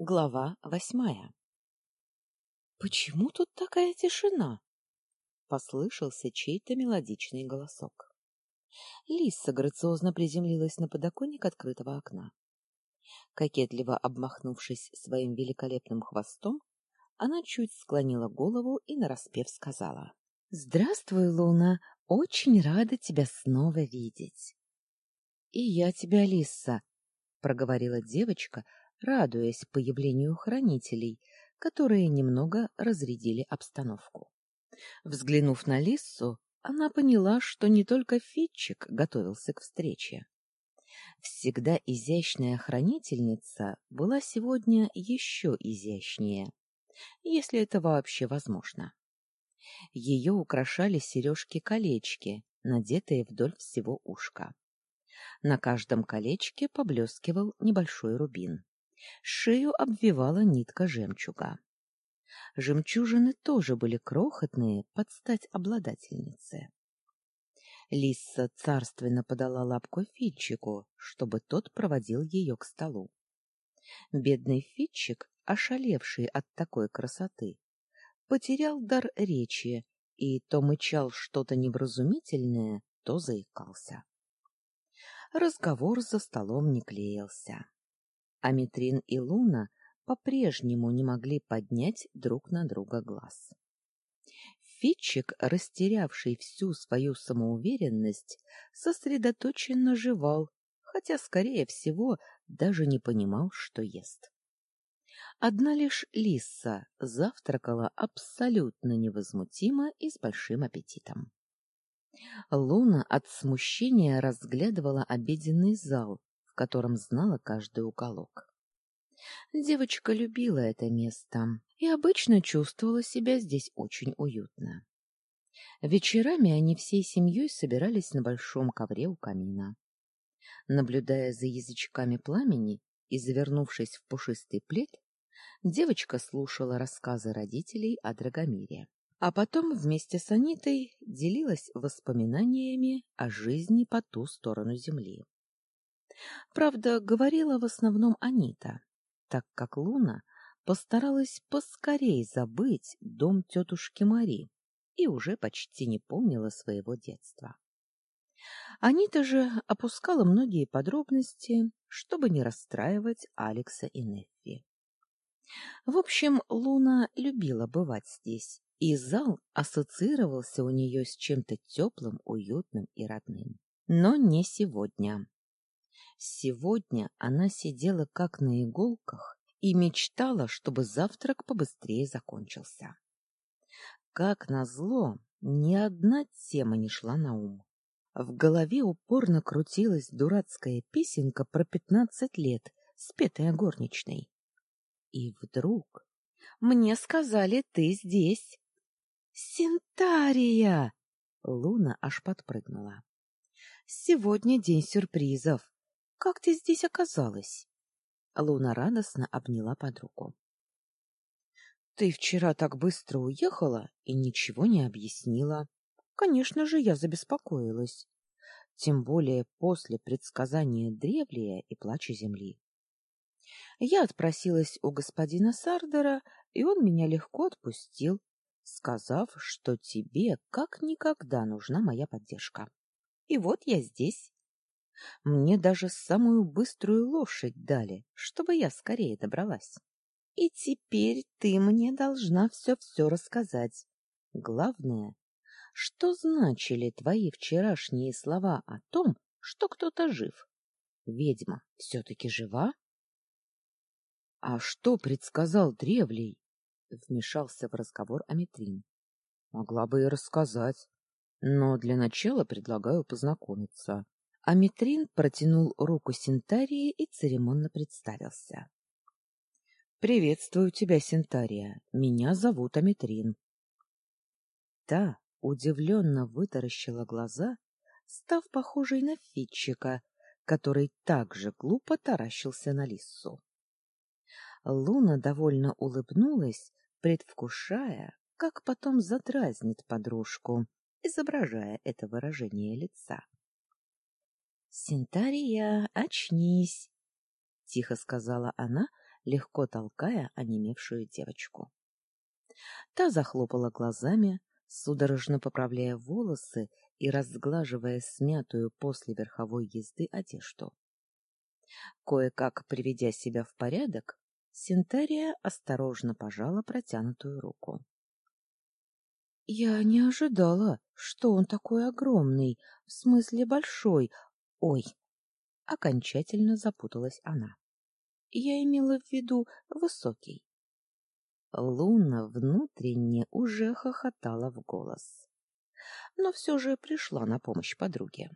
Глава восьмая «Почему тут такая тишина?» — послышался чей-то мелодичный голосок. Лиса грациозно приземлилась на подоконник открытого окна. Кокетливо обмахнувшись своим великолепным хвостом, она чуть склонила голову и нараспев сказала. — Здравствуй, Луна! Очень рада тебя снова видеть. — И я тебя, Лиса, — проговорила девочка, радуясь появлению хранителей, которые немного разрядили обстановку. Взглянув на Лиссу, она поняла, что не только Фитчик готовился к встрече. Всегда изящная хранительница была сегодня еще изящнее, если это вообще возможно. Ее украшали сережки-колечки, надетые вдоль всего ушка. На каждом колечке поблескивал небольшой рубин. Шею обвивала нитка жемчуга. Жемчужины тоже были крохотные, под стать обладательнице. Лиса царственно подала лапку Фитчику, чтобы тот проводил ее к столу. Бедный Фитчик, ошалевший от такой красоты, потерял дар речи и то мычал что-то невразумительное, то заикался. Разговор за столом не клеился. Аметрин и Луна по-прежнему не могли поднять друг на друга глаз. Фитчик, растерявший всю свою самоуверенность, сосредоточенно жевал, хотя, скорее всего, даже не понимал, что ест. Одна лишь Лиса завтракала абсолютно невозмутимо и с большим аппетитом. Луна от смущения разглядывала обеденный зал, котором знала каждый уголок. Девочка любила это место и обычно чувствовала себя здесь очень уютно. Вечерами они всей семьей собирались на большом ковре у камина. Наблюдая за язычками пламени и завернувшись в пушистый плед, девочка слушала рассказы родителей о Драгомире. А потом вместе с Анитой делилась воспоминаниями о жизни по ту сторону земли. Правда, говорила в основном Анита, так как Луна постаралась поскорей забыть дом тетушки Мари и уже почти не помнила своего детства. Анита же опускала многие подробности, чтобы не расстраивать Алекса и Неффи. В общем, Луна любила бывать здесь, и зал ассоциировался у нее с чем-то теплым, уютным и родным. Но не сегодня. Сегодня она сидела как на иголках и мечтала, чтобы завтрак побыстрее закончился. Как назло, ни одна тема не шла на ум. В голове упорно крутилась дурацкая песенка про пятнадцать лет, спетая горничной. И вдруг... «Мне сказали, ты здесь!» «Синтария!» Луна аж подпрыгнула. «Сегодня день сюрпризов. Как ты здесь оказалась? Луна радостно обняла подругу. Ты вчера так быстро уехала и ничего не объяснила. Конечно же, я забеспокоилась. Тем более после предсказания древлия и плача земли. Я отпросилась у господина Сардера, и он меня легко отпустил, сказав, что тебе как никогда нужна моя поддержка. И вот я здесь. Мне даже самую быструю лошадь дали, чтобы я скорее добралась. И теперь ты мне должна все-все рассказать. Главное, что значили твои вчерашние слова о том, что кто-то жив? Ведьма все-таки жива? — А что предсказал Древлей? — вмешался в разговор Аметрин. — Могла бы и рассказать, но для начала предлагаю познакомиться. Аметрин протянул руку Синтарии и церемонно представился. — Приветствую тебя, Синтария. Меня зовут Аметрин. Та удивленно вытаращила глаза, став похожей на Фитчика, который также глупо таращился на Лиссу. Луна довольно улыбнулась, предвкушая, как потом задразнит подружку, изображая это выражение лица. — Синтария, очнись! — тихо сказала она, легко толкая онемевшую девочку. Та захлопала глазами, судорожно поправляя волосы и разглаживая смятую после верховой езды одежду. Кое-как приведя себя в порядок, Синтария осторожно пожала протянутую руку. — Я не ожидала, что он такой огромный, в смысле большой. Ой! Окончательно запуталась она. Я имела в виду высокий. Луна внутренне уже хохотала в голос, но все же пришла на помощь подруге.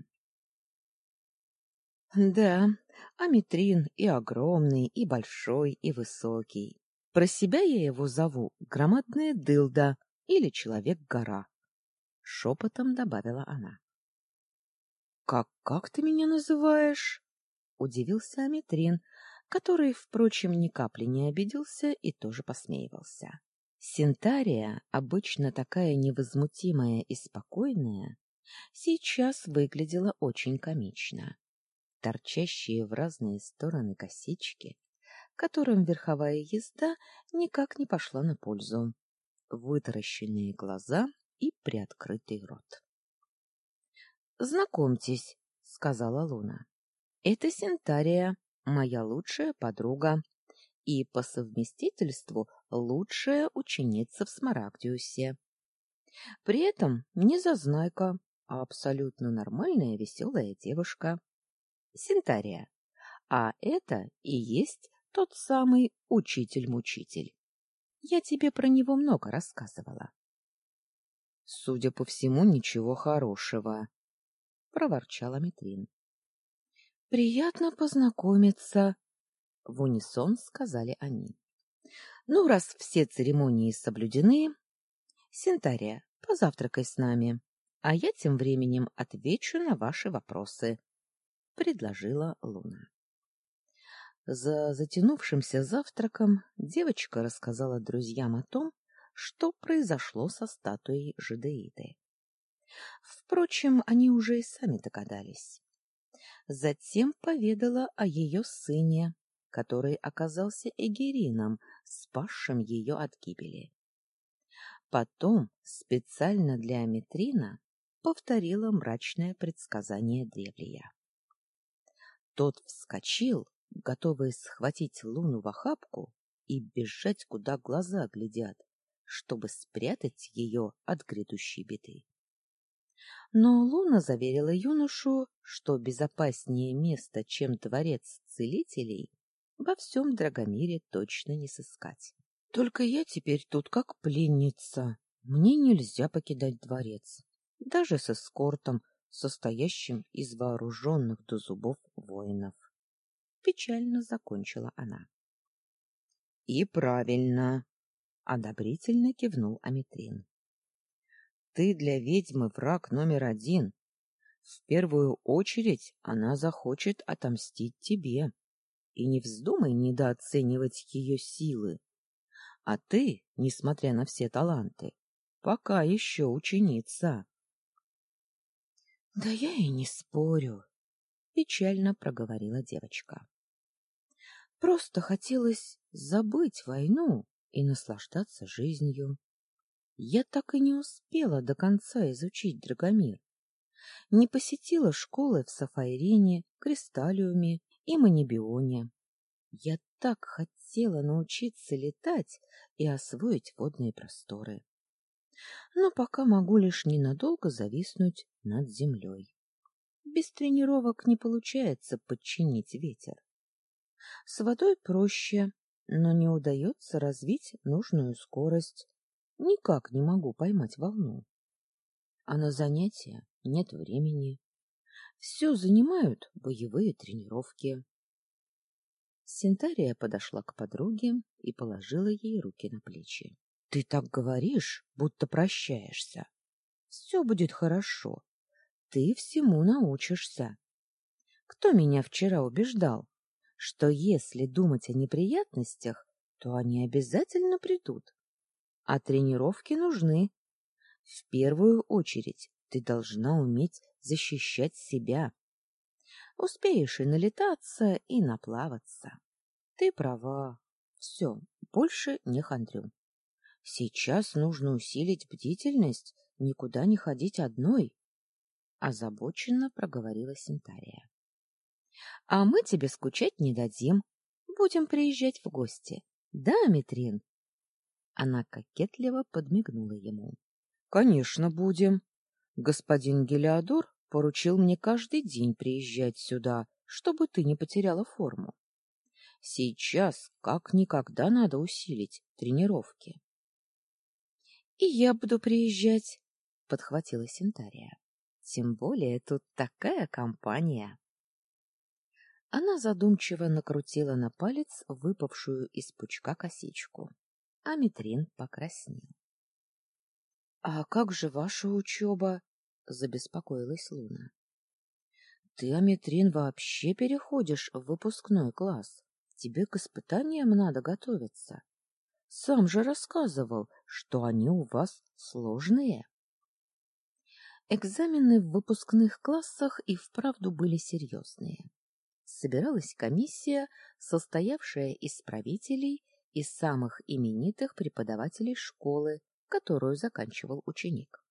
Да, Аметрин и огромный, и большой, и высокий. Про себя я его зову громадная дылда или человек-гора. Шепотом добавила она. Как как ты меня называешь? удивился Аметрин, который, впрочем, ни капли не обиделся и тоже посмеивался. Синтария, обычно такая невозмутимая и спокойная, сейчас выглядела очень комично торчащие в разные стороны косички, которым верховая езда никак не пошла на пользу, вытаращенные глаза и приоткрытый рот. «Знакомьтесь», — сказала Луна, — «это Синтария, моя лучшая подруга и по совместительству лучшая ученица в Смарагдиусе. При этом не зазнайка, а абсолютно нормальная веселая девушка. Синтария. А это и есть тот самый учитель-мучитель. Я тебе про него много рассказывала. — Судя по всему, ничего хорошего, — проворчала Митрин. — Приятно познакомиться, — в унисон сказали они. — Ну, раз все церемонии соблюдены, Синтария, позавтракай с нами, а я тем временем отвечу на ваши вопросы. — предложила Луна. За затянувшимся завтраком девочка рассказала друзьям о том, что произошло со статуей Жидеиды. Впрочем, они уже и сами догадались. Затем поведала о ее сыне, который оказался Эгерином, спасшим ее от гибели. Потом специально для Аметрина повторила мрачное предсказание Древлия. Тот вскочил, готовый схватить Луну в охапку и бежать, куда глаза глядят, чтобы спрятать ее от грядущей беды. Но Луна заверила юношу, что безопаснее место, чем дворец целителей, во всем Драгомире точно не сыскать. Только я теперь тут как пленница. Мне нельзя покидать дворец, даже с эскортом, состоящим из вооруженных до зубов воинов. Печально закончила она. — И правильно, — одобрительно кивнул Аметрин. — Ты для ведьмы враг номер один. В первую очередь она захочет отомстить тебе. И не вздумай недооценивать ее силы. А ты, несмотря на все таланты, пока еще ученица. — Да я и не спорю, — печально проговорила девочка. — Просто хотелось забыть войну и наслаждаться жизнью. Я так и не успела до конца изучить Драгомир. Не посетила школы в Сафайрине, Кристаллиуме и Манибионе. Я так хотела научиться летать и освоить водные просторы но пока могу лишь ненадолго зависнуть над землей. Без тренировок не получается подчинить ветер. С водой проще, но не удается развить нужную скорость. Никак не могу поймать волну. А на занятия нет времени. Все занимают боевые тренировки. Синтария подошла к подруге и положила ей руки на плечи. Ты так говоришь, будто прощаешься. Все будет хорошо. Ты всему научишься. Кто меня вчера убеждал, что если думать о неприятностях, то они обязательно придут? А тренировки нужны. В первую очередь ты должна уметь защищать себя. Успеешь и налетаться, и наплаваться. Ты права, Все, больше не хандрю. Сейчас нужно усилить бдительность, никуда не ходить одной, озабоченно проговорила Синтария. А мы тебе скучать не дадим. Будем приезжать в гости. Да, Митрин? Она кокетливо подмигнула ему. Конечно, будем. Господин Гелиодор поручил мне каждый день приезжать сюда, чтобы ты не потеряла форму. Сейчас как никогда надо усилить тренировки. — И я буду приезжать, — подхватила Синтария. — Тем более тут такая компания. Она задумчиво накрутила на палец выпавшую из пучка косичку, а Митрин покраснел. — А как же ваша учеба? — забеспокоилась Луна. — Ты, Аметрин, вообще переходишь в выпускной класс. Тебе к испытаниям надо готовиться. Сам же рассказывал, что они у вас сложные. Экзамены в выпускных классах и вправду были серьезные. Собиралась комиссия, состоявшая из правителей и самых именитых преподавателей школы, которую заканчивал ученик.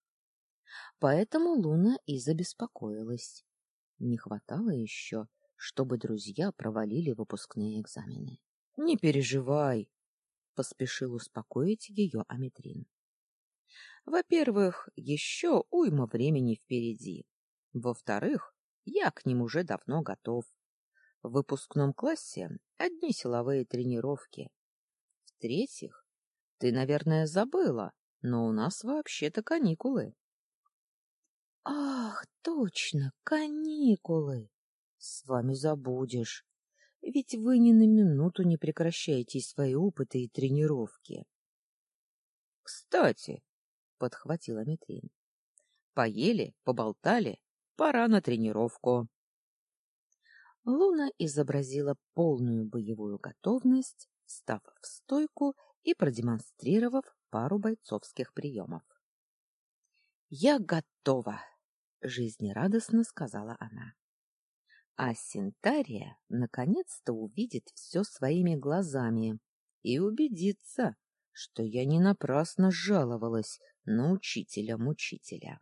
Поэтому Луна и забеспокоилась. Не хватало еще, чтобы друзья провалили выпускные экзамены. — Не переживай, — поспешил успокоить ее Аметрин. — Во-первых, еще уйма времени впереди. Во-вторых, я к ним уже давно готов. В выпускном классе одни силовые тренировки. В-третьих, ты, наверное, забыла, но у нас вообще-то каникулы. — Ах, точно, каникулы! С вами забудешь, ведь вы ни на минуту не прекращаете свои опыты и тренировки. — Кстати, — подхватила Митрин, — поели, поболтали, пора на тренировку. Луна изобразила полную боевую готовность, встав в стойку и продемонстрировав пару бойцовских приемов. — Я готова! — жизнерадостно сказала она. А Синтария наконец-то увидит все своими глазами и убедится, что я не напрасно жаловалась на учителя-мучителя.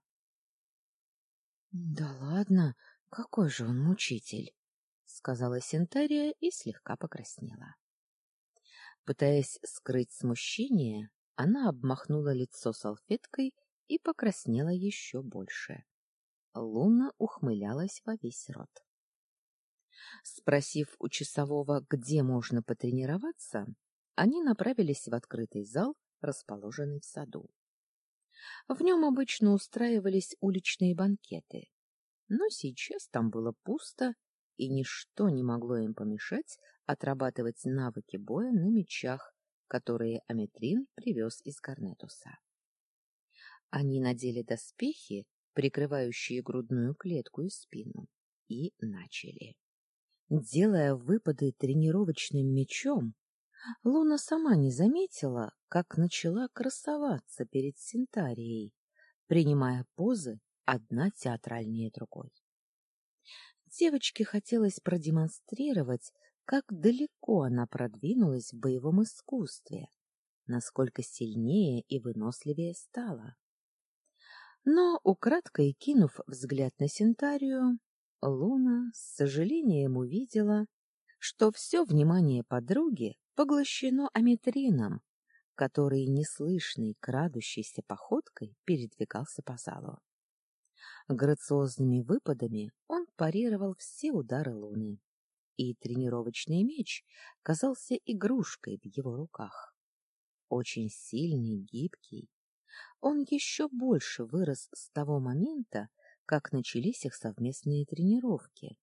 — Да ладно, какой же он мучитель? — сказала Синтария и слегка покраснела. Пытаясь скрыть смущение, она обмахнула лицо салфеткой и покраснела еще больше. Луна ухмылялась во весь рот. Спросив у часового, где можно потренироваться, они направились в открытый зал, расположенный в саду. В нем обычно устраивались уличные банкеты, но сейчас там было пусто, и ничто не могло им помешать отрабатывать навыки боя на мечах, которые Аметрин привез из Гарнетуса. Они надели доспехи, прикрывающие грудную клетку и спину, и начали. Делая выпады тренировочным мечом, Луна сама не заметила, как начала красоваться перед Синтарией, принимая позы одна театральнее другой. Девочке хотелось продемонстрировать, как далеко она продвинулась в боевом искусстве, насколько сильнее и выносливее стала. Но, украдкой кинув взгляд на Синтарию, Луна с сожалением увидела, что все внимание подруги поглощено аметрином, который неслышной, крадущейся походкой передвигался по залу. Грациозными выпадами он парировал все удары Луны, и тренировочный меч казался игрушкой в его руках. Очень сильный, гибкий, он еще больше вырос с того момента, как начались их совместные тренировки,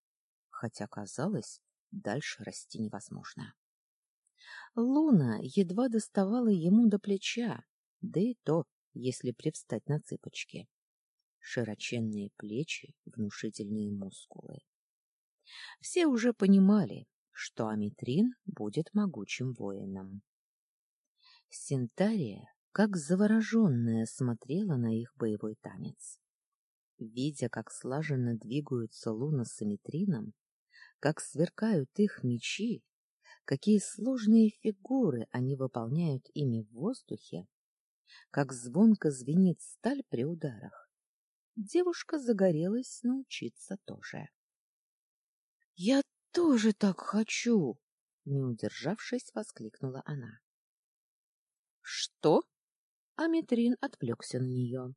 хотя, казалось, дальше расти невозможно. Луна едва доставала ему до плеча, да и то, если привстать на цыпочки. Широченные плечи, внушительные мускулы. Все уже понимали, что Аметрин будет могучим воином. Синтария, как завороженная, смотрела на их боевой танец. Видя, как слаженно двигаются Луна с Аметрином, как сверкают их мечи, какие сложные фигуры они выполняют ими в воздухе, как звонко звенит сталь при ударах. Девушка загорелась научиться тоже. — тоже так хочу! — не удержавшись, воскликнула она. — Что? Аметрин отвлекся на нее.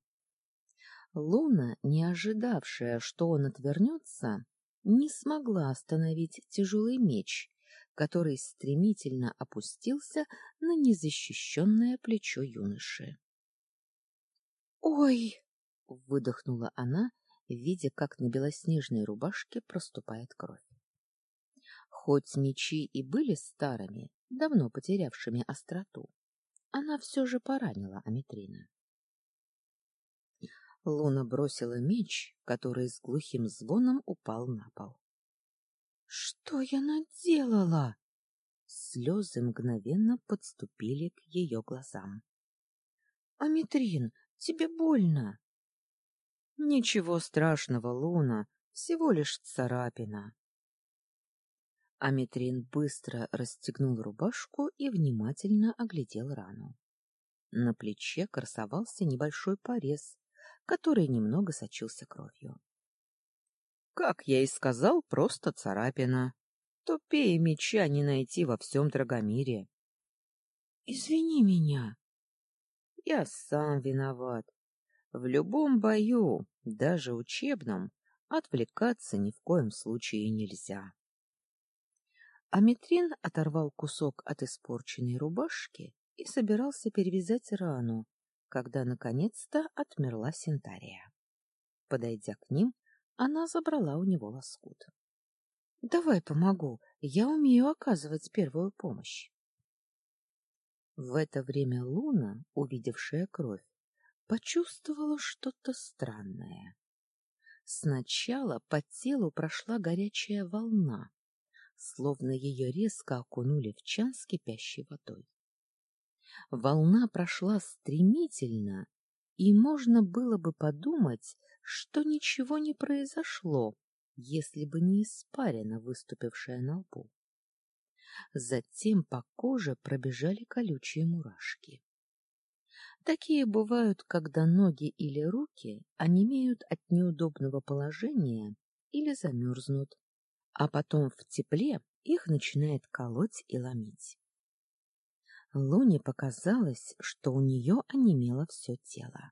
Луна, не ожидавшая, что он отвернется, не смогла остановить тяжелый меч, который стремительно опустился на незащищенное плечо юноши. «Ой!» — выдохнула она, видя, как на белоснежной рубашке проступает кровь. Хоть мечи и были старыми, давно потерявшими остроту, она все же поранила Аметрина. Луна бросила меч, который с глухим звоном упал на пол. — Что я наделала? Слезы мгновенно подступили к ее глазам. — Аметрин, тебе больно? — Ничего страшного, Луна, всего лишь царапина. Аметрин быстро расстегнул рубашку и внимательно оглядел рану. На плече красовался небольшой порез, который немного сочился кровью. Как я и сказал, просто царапина. Тупее меча не найти во всем Драгомире. Извини меня. Я сам виноват. В любом бою, даже учебном, отвлекаться ни в коем случае нельзя. Аметрин оторвал кусок от испорченной рубашки и собирался перевязать рану, когда наконец-то отмерла Синтария. Подойдя к ним, она забрала у него лоскут. — Давай помогу, я умею оказывать первую помощь. В это время Луна, увидевшая кровь, почувствовала что-то странное. Сначала по телу прошла горячая волна, словно ее резко окунули в чан с кипящей водой. Волна прошла стремительно, и можно было бы подумать, что ничего не произошло, если бы не испарина, выступившая на лбу. Затем по коже пробежали колючие мурашки. Такие бывают, когда ноги или руки онемеют от неудобного положения или замерзнут, а потом в тепле их начинает колоть и ломить. Луне показалось, что у нее онемело все тело.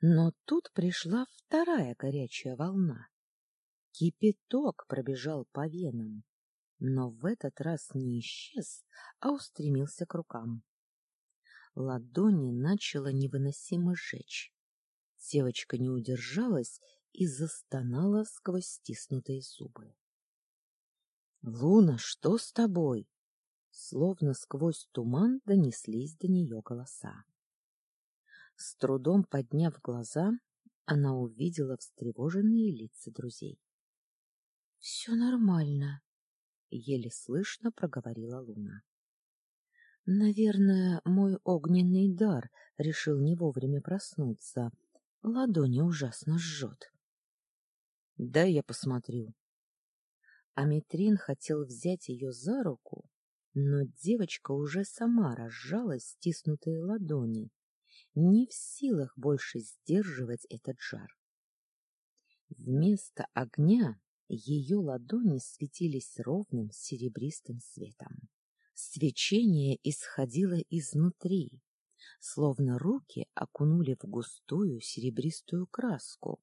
Но тут пришла вторая горячая волна. Кипяток пробежал по венам, но в этот раз не исчез, а устремился к рукам. Ладони начало невыносимо жечь. Девочка не удержалась и застонала сквозь стиснутые зубы. — Луна, что с тобой? Словно сквозь туман донеслись до нее голоса. С трудом подняв глаза, она увидела встревоженные лица друзей. — Все нормально, — еле слышно проговорила Луна. — Наверное, мой огненный дар решил не вовремя проснуться. Ладони ужасно жжет. — Дай я посмотрю. Аметрин хотел взять ее за руку, но девочка уже сама разжала стиснутые ладони, не в силах больше сдерживать этот жар. Вместо огня ее ладони светились ровным серебристым светом. Свечение исходило изнутри, словно руки окунули в густую серебристую краску,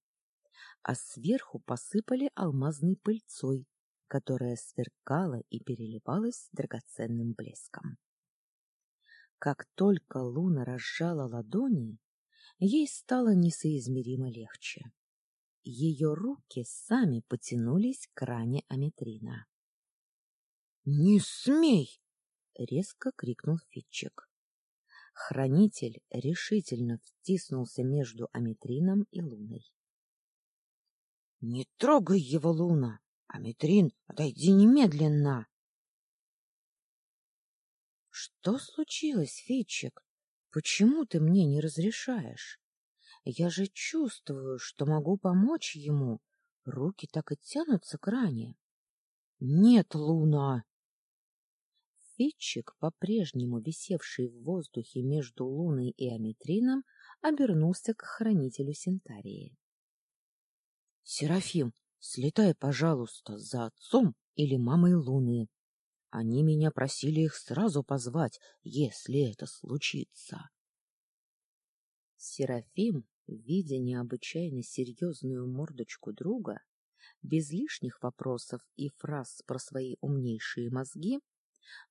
а сверху посыпали алмазной пыльцой, которая сверкала и переливалась драгоценным блеском. Как только Луна разжала ладони, ей стало несоизмеримо легче. Ее руки сами потянулись к ране Аметрина. — Не смей! — резко крикнул Фитчик. Хранитель решительно втиснулся между Аметрином и Луной. — Не трогай его, Луна! Аметрин, отойди немедленно! — Что случилось, Фитчик? Почему ты мне не разрешаешь? Я же чувствую, что могу помочь ему. Руки так и тянутся к ране. — Нет, Луна! Фитчик, по-прежнему висевший в воздухе между Луной и Аметрином, обернулся к хранителю Синтарии. — Серафим, слетай, пожалуйста, за отцом или мамой Луны. Они меня просили их сразу позвать, если это случится. Серафим, видя необычайно серьезную мордочку друга, без лишних вопросов и фраз про свои умнейшие мозги,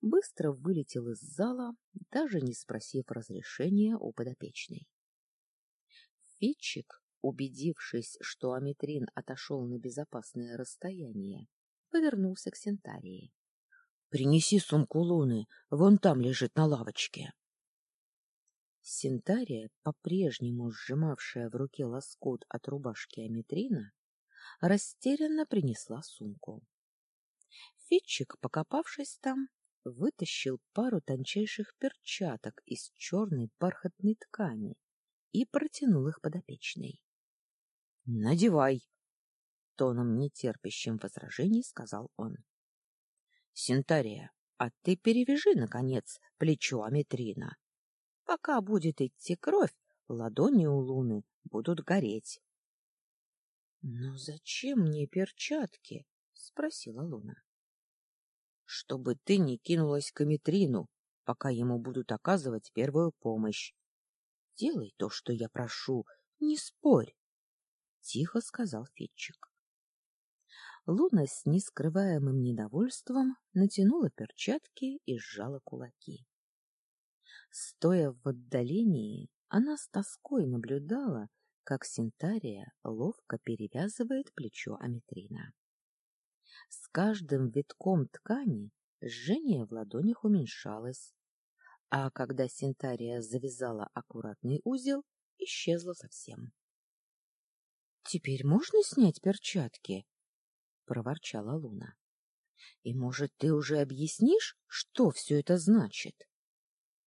быстро вылетел из зала, даже не спросив разрешения у подопечной. Фитчик, убедившись, что Аметрин отошел на безопасное расстояние, повернулся к Сентарии. — Принеси сумку Луны, вон там лежит на лавочке. Синтария, по-прежнему сжимавшая в руке лоскут от рубашки Аметрина, растерянно принесла сумку. Фитчик, покопавшись там, вытащил пару тончайших перчаток из черной бархатной ткани и протянул их подопечной. — Надевай! — тоном нетерпящим возражений сказал он. — Синтария, а ты перевяжи, наконец, плечо Аметрина. Пока будет идти кровь, ладони у Луны будут гореть. — Но зачем мне перчатки? — спросила Луна. — Чтобы ты не кинулась к Аметрину, пока ему будут оказывать первую помощь. Делай то, что я прошу, не спорь, — тихо сказал Фетчик. Луна с нескрываемым недовольством натянула перчатки и сжала кулаки. Стоя в отдалении, она с тоской наблюдала, как Синтария ловко перевязывает плечо Аметрина. С каждым витком ткани жжение в ладонях уменьшалось, а когда Синтария завязала аккуратный узел, исчезло совсем. — Теперь можно снять перчатки? — проворчала Луна. — И, может, ты уже объяснишь, что все это значит?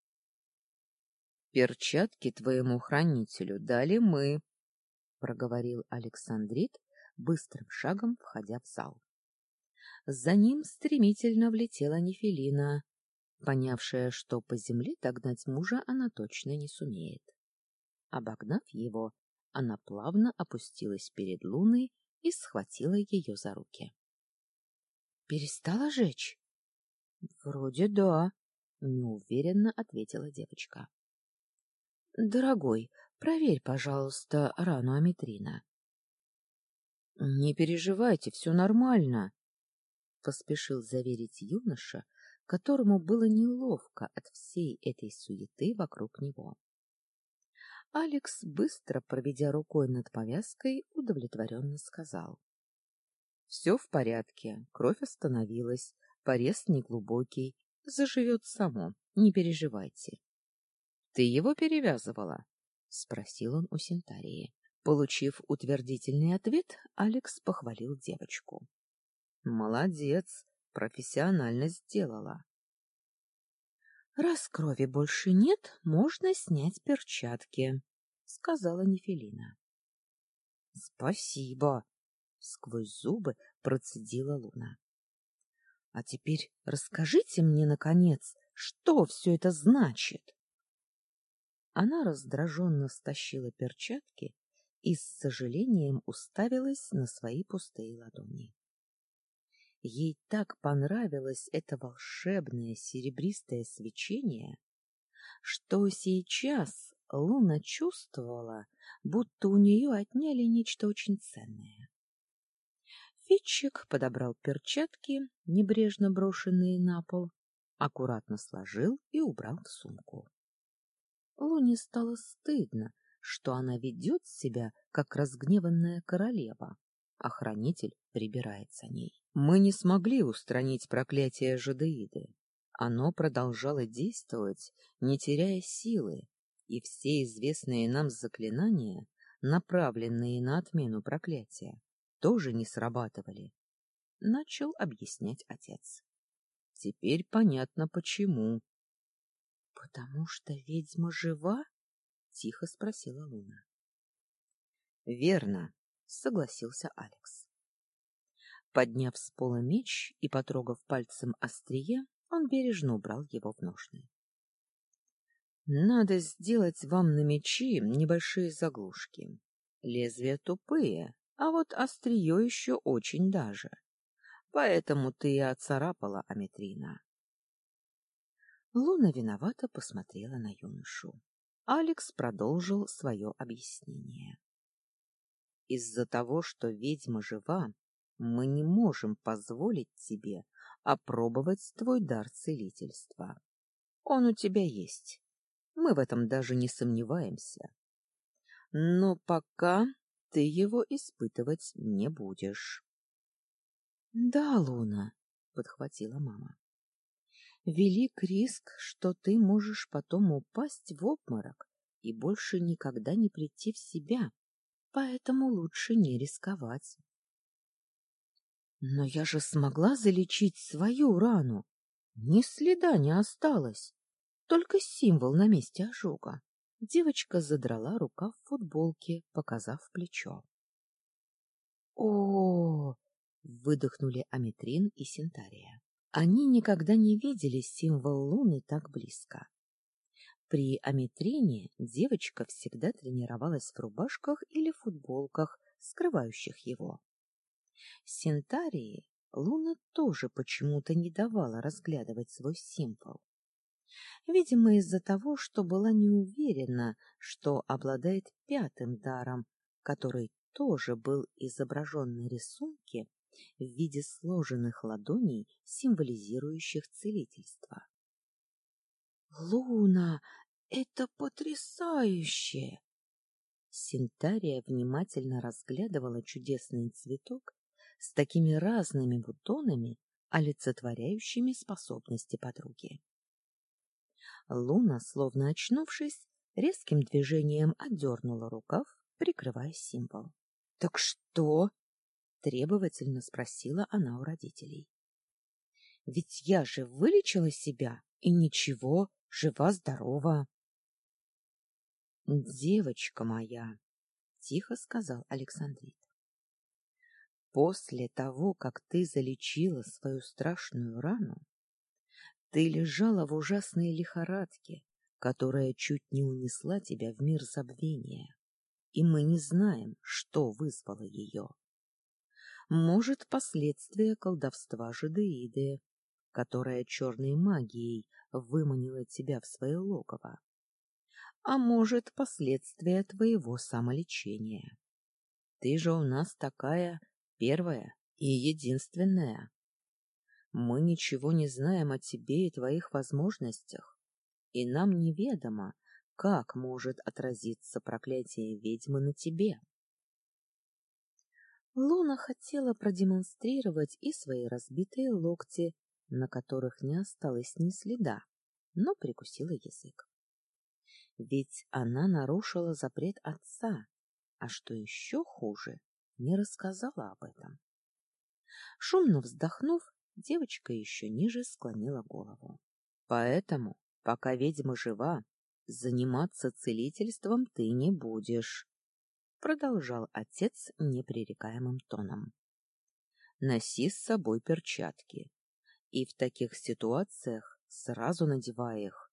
— Перчатки твоему хранителю дали мы, — проговорил Александрит, быстрым шагом входя в зал. За ним стремительно влетела Нефелина, понявшая, что по земле догнать мужа она точно не сумеет. Обогнав его, она плавно опустилась перед Луной и схватила ее за руки. — Перестала жечь? — Вроде да, — неуверенно ответила девочка. Дорогой, проверь, пожалуйста, рану Аметрина. — Не переживайте, все нормально, — поспешил заверить юноша, которому было неловко от всей этой суеты вокруг него. Алекс, быстро проведя рукой над повязкой, удовлетворенно сказал. — Все в порядке, кровь остановилась, порез неглубокий, заживет само, не переживайте. Ты его перевязывала? — спросил он у Синтарии. Получив утвердительный ответ, Алекс похвалил девочку. — Молодец, профессионально сделала. — Раз крови больше нет, можно снять перчатки, — сказала Нефелина. — Спасибо, — сквозь зубы процедила Луна. — А теперь расскажите мне, наконец, что все это значит? Она раздраженно стащила перчатки и с сожалением уставилась на свои пустые ладони. Ей так понравилось это волшебное серебристое свечение, что сейчас Луна чувствовала, будто у нее отняли нечто очень ценное. Фитчик подобрал перчатки, небрежно брошенные на пол, аккуратно сложил и убрал в сумку. Луне стало стыдно, что она ведет себя, как разгневанная королева, а хранитель прибирает ней. Мы не смогли устранить проклятие жадеиды. Оно продолжало действовать, не теряя силы, и все известные нам заклинания, направленные на отмену проклятия, тоже не срабатывали. Начал объяснять отец. Теперь понятно, почему. — Потому что ведьма жива? — тихо спросила Луна. — Верно, — согласился Алекс. Подняв с пола меч и потрогав пальцем острие, Он бережно убрал его в ножны. Надо сделать вам на мечи небольшие заглушки. Лезвия тупые, а вот острие еще очень даже. Поэтому ты и оцарапала Аметрина. Луна виновато посмотрела на юношу. Алекс продолжил свое объяснение. Из-за того, что ведьма жива, мы не можем позволить тебе опробовать твой дар целительства. Он у тебя есть. Мы в этом даже не сомневаемся. Но пока ты его испытывать не будешь. — Да, Луна, — подхватила мама. — Велик риск, что ты можешь потом упасть в обморок и больше никогда не прийти в себя, поэтому лучше не рисковать. — Но я же смогла залечить свою рану. Ни следа не осталось только символ на месте ожога. Девочка задрала рукав футболки, показав плечо. О, выдохнули Аметрин и Синтария. Они никогда не видели символ луны так близко. При Аметрине девочка всегда тренировалась в рубашках или футболках, скрывающих его. Синтарии луна тоже почему-то не давала разглядывать свой символ. Видимо, из-за того, что была не уверена, что обладает пятым даром, который тоже был изображен на рисунке в виде сложенных ладоней, символизирующих целительство. «Луна, это потрясающе!» Синтария внимательно разглядывала чудесный цветок с такими разными бутонами, олицетворяющими способности подруги. Луна, словно очнувшись, резким движением отдернула рукав, прикрывая символ. — Так что? — требовательно спросила она у родителей. — Ведь я же вылечила себя, и ничего, жива-здорова. — Девочка моя, — тихо сказал Александрит. — После того, как ты залечила свою страшную рану, ты лежала в ужасной лихорадке, которая чуть не унесла тебя в мир забвения, и мы не знаем, что вызвало ее. Может, последствия колдовства жадеиды, которая черной магией выманила тебя в свое логово. А может, последствия твоего самолечения. Ты же у нас такая первая и единственная. Мы ничего не знаем о тебе и твоих возможностях, и нам неведомо, как может отразиться проклятие ведьмы на тебе. Луна хотела продемонстрировать и свои разбитые локти, на которых не осталось ни следа, но прикусила язык. Ведь она нарушила запрет отца, а что еще хуже, не рассказала об этом. Шумно вздохнув, девочка еще ниже склонила голову. Поэтому, пока ведьма жива, заниматься целительством ты не будешь, продолжал отец непререкаемым тоном. Носи с собой перчатки, и в таких ситуациях сразу надевай их.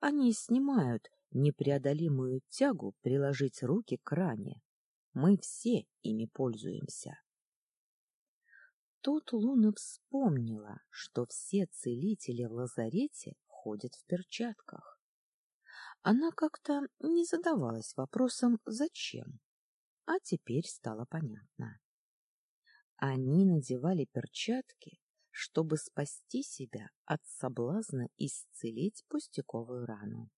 Они снимают непреодолимую тягу приложить руки к ране. Мы все ими пользуемся. Тут Луна вспомнила, что все целители в лазарете ходят в перчатках. Она как-то не задавалась вопросом «зачем?», а теперь стало понятно. Они надевали перчатки, чтобы спасти себя от соблазна исцелить пустяковую рану.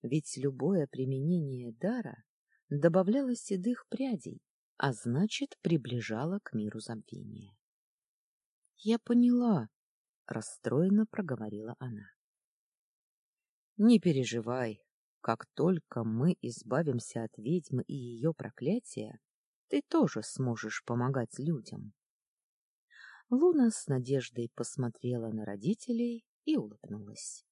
Ведь любое применение дара добавляло седых прядей, а значит, приближало к миру забвения. Я поняла, расстроенно проговорила она. Не переживай, как только мы избавимся от ведьмы и ее проклятия, ты тоже сможешь помогать людям. Луна с надеждой посмотрела на родителей и улыбнулась.